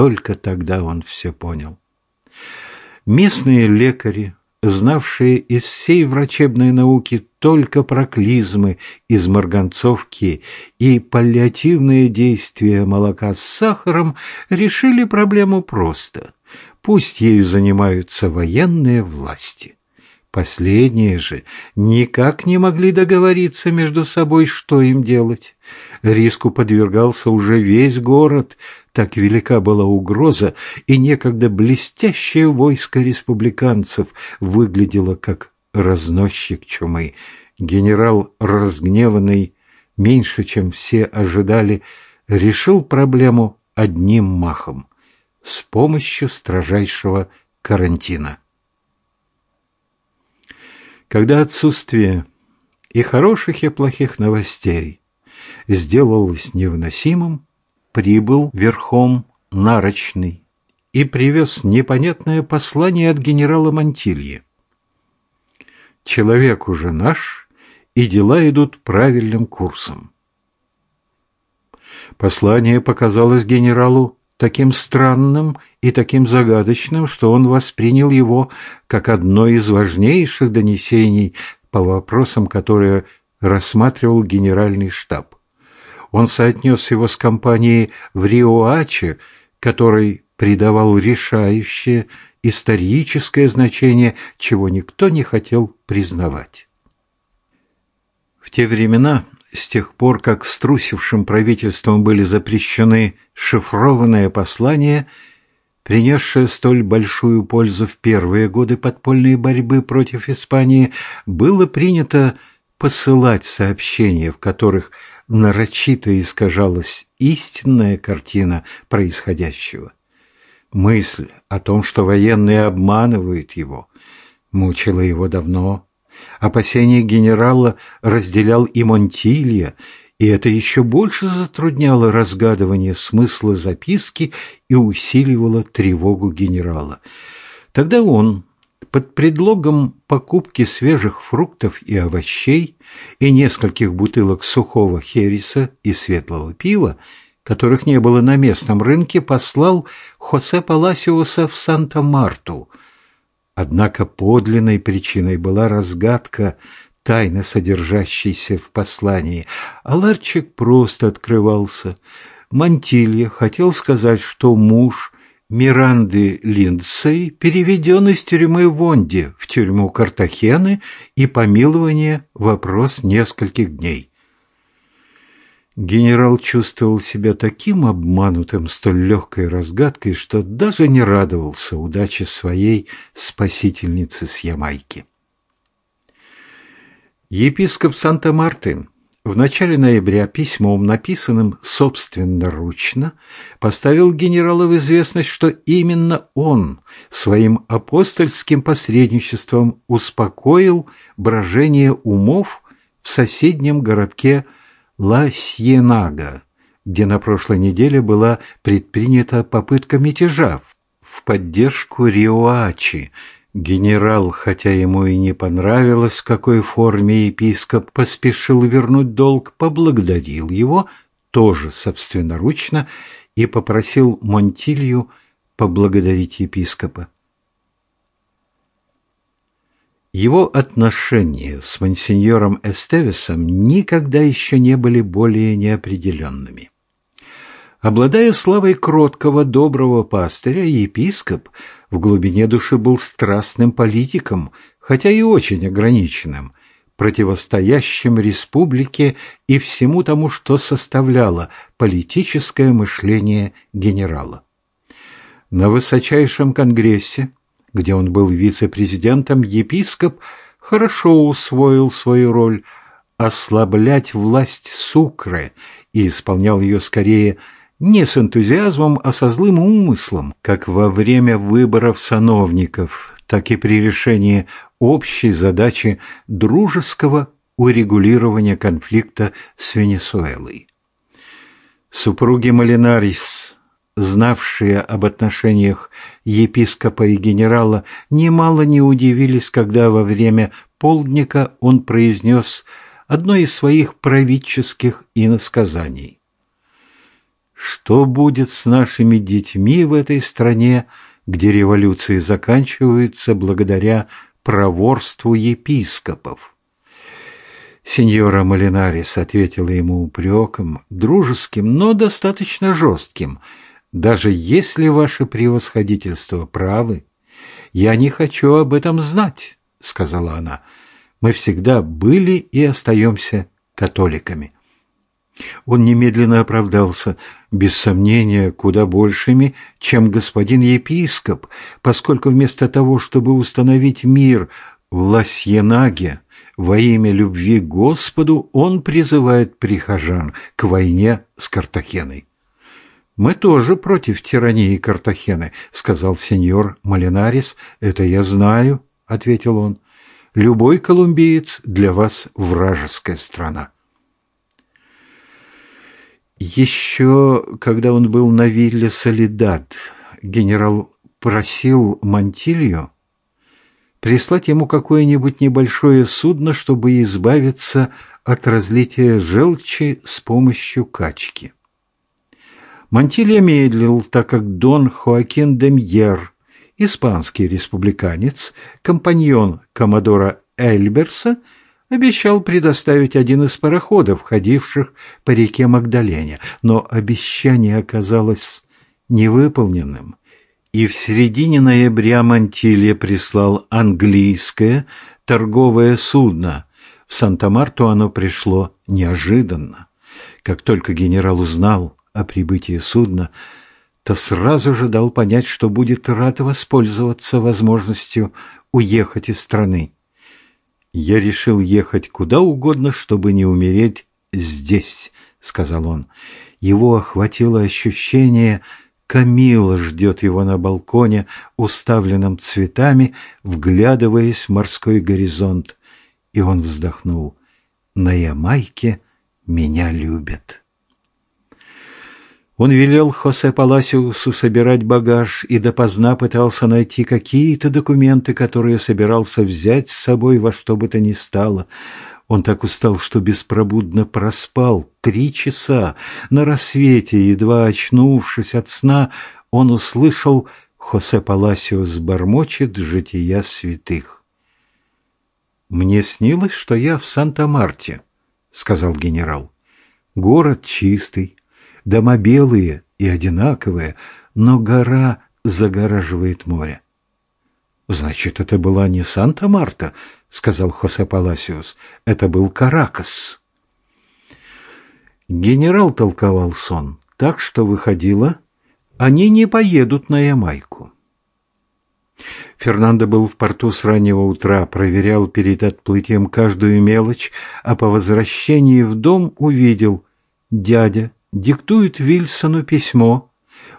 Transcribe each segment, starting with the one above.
только тогда он все понял. Местные лекари, знавшие из всей врачебной науки только проклизмы из марганцовки и паллиативные действия молока с сахаром, решили проблему просто. Пусть ею занимаются военные власти. Последние же никак не могли договориться между собой, что им делать. Риску подвергался уже весь город, так велика была угроза, и некогда блестящее войско республиканцев выглядело как разносчик чумы. Генерал, разгневанный меньше, чем все ожидали, решил проблему одним махом с помощью строжайшего карантина. Когда отсутствие и хороших, и плохих новостей сделалось невыносимым, прибыл верхом нарочный и привез непонятное послание от генерала Мантильи. Человек уже наш, и дела идут правильным курсом. Послание показалось генералу таким странным и таким загадочным, что он воспринял его как одно из важнейших донесений по вопросам, которые рассматривал генеральный штаб. Он соотнес его с компанией в Риоаче, которой придавал решающее историческое значение, чего никто не хотел признавать. В те времена, с тех пор, как струсившим правительством были запрещены шифрованные послания, принесшие столь большую пользу в первые годы подпольной борьбы против Испании, было принято посылать сообщения, в которых нарочито искажалась истинная картина происходящего. Мысль о том, что военные обманывают его, мучила его давно. Опасения генерала разделял и Монтилья, и это еще больше затрудняло разгадывание смысла записки и усиливало тревогу генерала. Тогда он, под предлогом покупки свежих фруктов и овощей и нескольких бутылок сухого хереса и светлого пива, которых не было на местном рынке, послал Хосе Паласиоса в Санта-Марту. Однако подлинной причиной была разгадка тайны, содержащейся в послании, а ларчик просто открывался. Мантилья хотел сказать, что муж Миранды Линдсей переведен из тюрьмы Вонди в тюрьму Картахены и помилование вопрос нескольких дней. Генерал чувствовал себя таким обманутым столь легкой разгадкой, что даже не радовался удаче своей спасительницы с Ямайки. Епископ Санта-Мартин в начале ноября письмом, написанным собственноручно, поставил генерала в известность, что именно он своим апостольским посредничеством успокоил брожение умов в соседнем городке Ла-Сьенага, где на прошлой неделе была предпринята попытка мятежа в поддержку Риоачи, Генерал, хотя ему и не понравилось, в какой форме епископ поспешил вернуть долг, поблагодарил его, тоже собственноручно, и попросил Монтилью поблагодарить епископа. Его отношения с монсеньором Эстевесом никогда еще не были более неопределенными. Обладая славой кроткого, доброго пастыря, епископ в глубине души был страстным политиком, хотя и очень ограниченным, противостоящим республике и всему тому, что составляло политическое мышление генерала. На высочайшем конгрессе, где он был вице-президентом, епископ хорошо усвоил свою роль ослаблять власть Сукры и исполнял ее скорее – не с энтузиазмом, а со злым умыслом, как во время выборов сановников, так и при решении общей задачи дружеского урегулирования конфликта с Венесуэлой. Супруги Малинарис, знавшие об отношениях епископа и генерала, немало не удивились, когда во время полдника он произнес одно из своих правительских иносказаний. что будет с нашими детьми в этой стране, где революции заканчиваются благодаря проворству епископов. Сеньора Малинарис ответила ему упреком, дружеским, но достаточно жестким. «Даже если ваше превосходительство правы, я не хочу об этом знать», — сказала она. «Мы всегда были и остаемся католиками». Он немедленно оправдался, без сомнения, куда большими, чем господин епископ, поскольку вместо того, чтобы установить мир в Ласьенаге, во имя любви к Господу он призывает прихожан к войне с Картахеной. «Мы тоже против тирании Картахены», — сказал сеньор Малинарис. «Это я знаю», — ответил он. «Любой колумбиец для вас вражеская страна». Еще, когда он был на вилле «Солидат», генерал просил Мантилью прислать ему какое-нибудь небольшое судно, чтобы избавиться от разлития желчи с помощью качки. Мантилья медлил, так как Дон Хоакин де Мьер, испанский республиканец, компаньон коммодора Эльберса, обещал предоставить один из пароходов, ходивших по реке Магдалене, но обещание оказалось невыполненным, и в середине ноября Мантилья прислал английское торговое судно. В Санта-Марту оно пришло неожиданно. Как только генерал узнал о прибытии судна, то сразу же дал понять, что будет рад воспользоваться возможностью уехать из страны. «Я решил ехать куда угодно, чтобы не умереть здесь», — сказал он. Его охватило ощущение Камила ждет его на балконе, уставленном цветами, вглядываясь в морской горизонт. И он вздохнул. На Ямайке меня любят. Он велел Хосе Паласиусу собирать багаж и допоздна пытался найти какие-то документы, которые собирался взять с собой во что бы то ни стало. Он так устал, что беспробудно проспал три часа. На рассвете, едва очнувшись от сна, он услышал Хосе Паласиос бормочет жития святых. «Мне снилось, что я в Санта-Марте», — сказал генерал. «Город чистый, дома белые и одинаковые, но гора загораживает море». «Значит, это была не Санта-Марта», — сказал Хосе Паласиус. «Это был Каракас». Генерал толковал сон так, что выходило, они не поедут на Ямайку. Фернандо был в порту с раннего утра, проверял перед отплытием каждую мелочь, а по возвращении в дом увидел дядя диктует Вильсону письмо,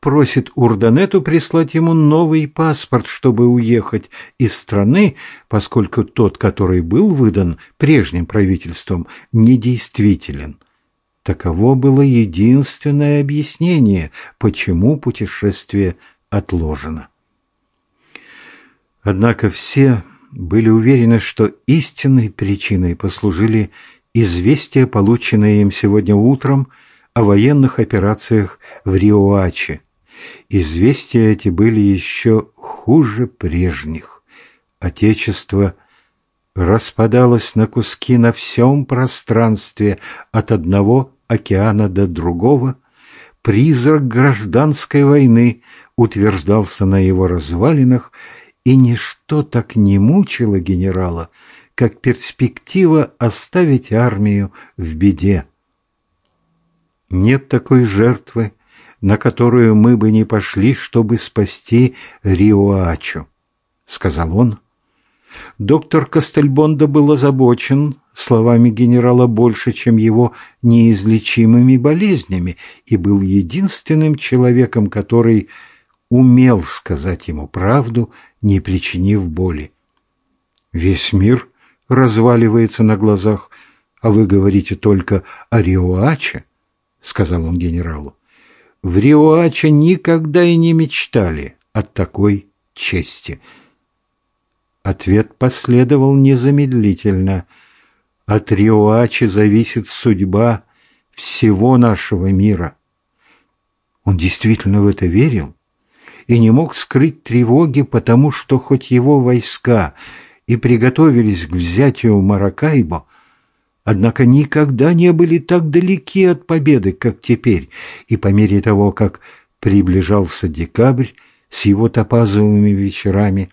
просит Урданету прислать ему новый паспорт, чтобы уехать из страны, поскольку тот, который был выдан прежним правительством, недействителен. Таково было единственное объяснение, почему путешествие отложено. Однако все были уверены, что истинной причиной послужили известия, полученные им сегодня утром о военных операциях в Риоаче, Известия эти были еще хуже прежних. Отечество распадалось на куски на всем пространстве от одного океана до другого. Призрак гражданской войны утверждался на его развалинах, и ничто так не мучило генерала, как перспектива оставить армию в беде. Нет такой жертвы, на которую мы бы не пошли, чтобы спасти Риоачу», — сказал он. Доктор Кастельбондо был озабочен словами генерала больше, чем его неизлечимыми болезнями, и был единственным человеком, который умел сказать ему правду, не причинив боли. «Весь мир разваливается на глазах, а вы говорите только о Риоаче», — сказал он генералу в Риоаче никогда и не мечтали о такой чести. Ответ последовал незамедлительно. От Риоачи зависит судьба всего нашего мира. Он действительно в это верил и не мог скрыть тревоги, потому что хоть его войска и приготовились к взятию Маракайбо, однако никогда не были так далеки от победы, как теперь, и по мере того, как приближался декабрь с его топазовыми вечерами,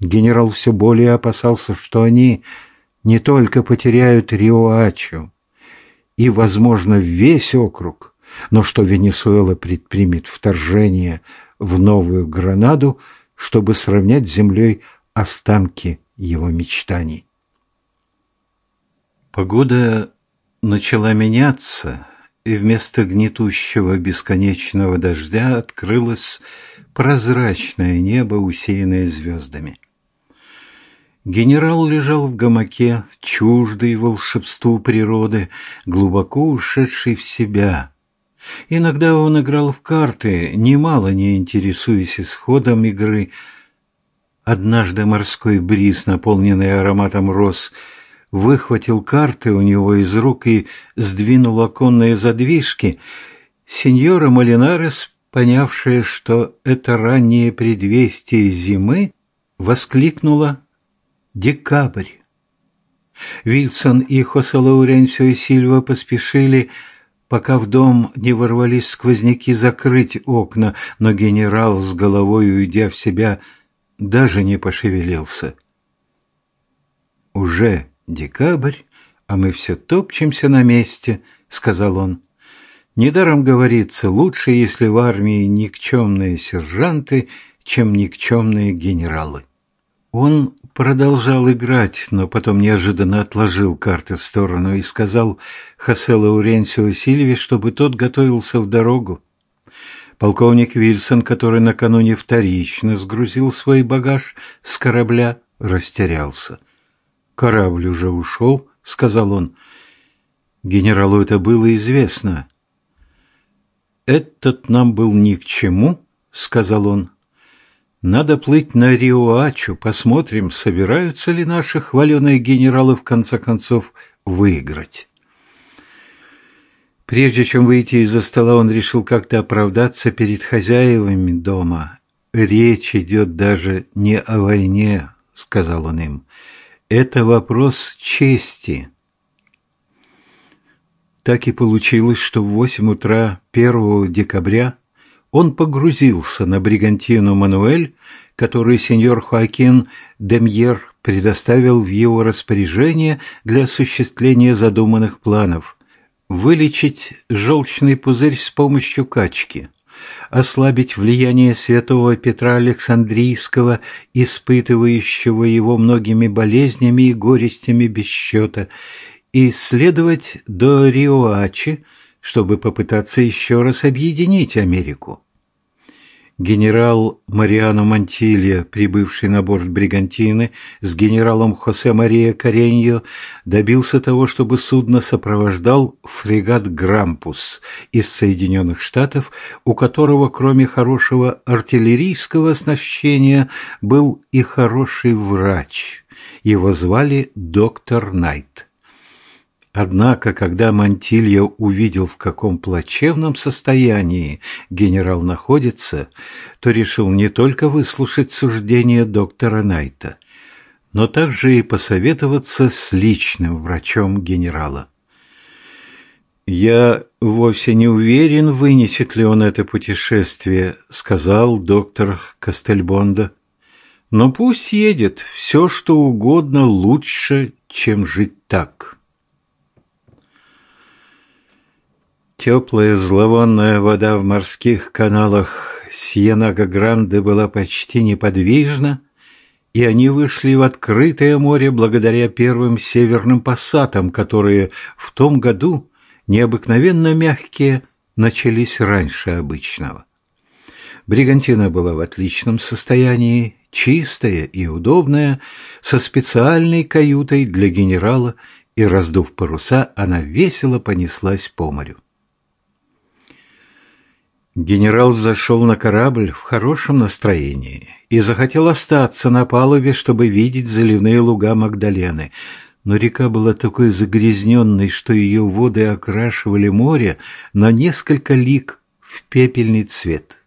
генерал все более опасался, что они не только потеряют Риоачо и, возможно, весь округ, но что Венесуэла предпримет вторжение в Новую Гранаду, чтобы сравнять с землей останки его мечтаний. Погода начала меняться, и вместо гнетущего бесконечного дождя открылось прозрачное небо, усеянное звездами. Генерал лежал в гамаке, чуждый волшебству природы, глубоко ушедший в себя. Иногда он играл в карты, немало не интересуясь исходом игры. Однажды морской бриз, наполненный ароматом роз, выхватил карты у него из рук и сдвинул оконные задвижки. Сеньора Малинарес, понявшая, что это раннее предвестие зимы, воскликнула «Декабрь». Вильсон и Хосе Лауренсио и Сильва поспешили пока в дом не ворвались сквозняки, закрыть окна, но генерал с головой, уйдя в себя, даже не пошевелился. «Уже декабрь, а мы все топчемся на месте», — сказал он. «Недаром говорится, лучше, если в армии никчемные сержанты, чем никчемные генералы». Он продолжал играть, но потом неожиданно отложил карты в сторону и сказал Хосе Лауренсио Сильве, чтобы тот готовился в дорогу. Полковник Вильсон, который накануне вторично сгрузил свой багаж с корабля, растерялся. «Корабль уже ушел», — сказал он. Генералу это было известно. «Этот нам был ни к чему», — сказал он. Надо плыть на Риоачу, посмотрим, собираются ли наши хваленые генералы в конце концов выиграть. Прежде чем выйти из-за стола, он решил как-то оправдаться перед хозяевами дома. «Речь идет даже не о войне», — сказал он им. «Это вопрос чести». Так и получилось, что в восемь утра 1 декабря он погрузился на бригантину «Мануэль», которую сеньор Хоакин Демьер предоставил в его распоряжение для осуществления задуманных планов. Вылечить желчный пузырь с помощью качки, ослабить влияние святого Петра Александрийского, испытывающего его многими болезнями и горестями без счета, и исследовать до Риоачи, чтобы попытаться еще раз объединить Америку. Генерал Мариано Монтилья, прибывший на борт «Бригантины» с генералом Хосе Мария Кареньо, добился того, чтобы судно сопровождал фрегат «Грампус» из Соединенных Штатов, у которого, кроме хорошего артиллерийского оснащения, был и хороший врач. Его звали доктор Найт. Однако, когда Мантилья увидел, в каком плачевном состоянии генерал находится, то решил не только выслушать суждение доктора Найта, но также и посоветоваться с личным врачом генерала. «Я вовсе не уверен, вынесет ли он это путешествие», — сказал доктор Кастельбонда. «Но пусть едет, все, что угодно, лучше, чем жить так». Теплая зловонная вода в морских каналах Сьенага-Гранде была почти неподвижна, и они вышли в открытое море благодаря первым северным пассатам, которые в том году, необыкновенно мягкие, начались раньше обычного. Бригантина была в отличном состоянии, чистая и удобная, со специальной каютой для генерала, и, раздув паруса, она весело понеслась по морю. Генерал зашел на корабль в хорошем настроении и захотел остаться на палубе, чтобы видеть заливные луга Магдалены. Но река была такой загрязненной, что ее воды окрашивали море на несколько лиг в пепельный цвет.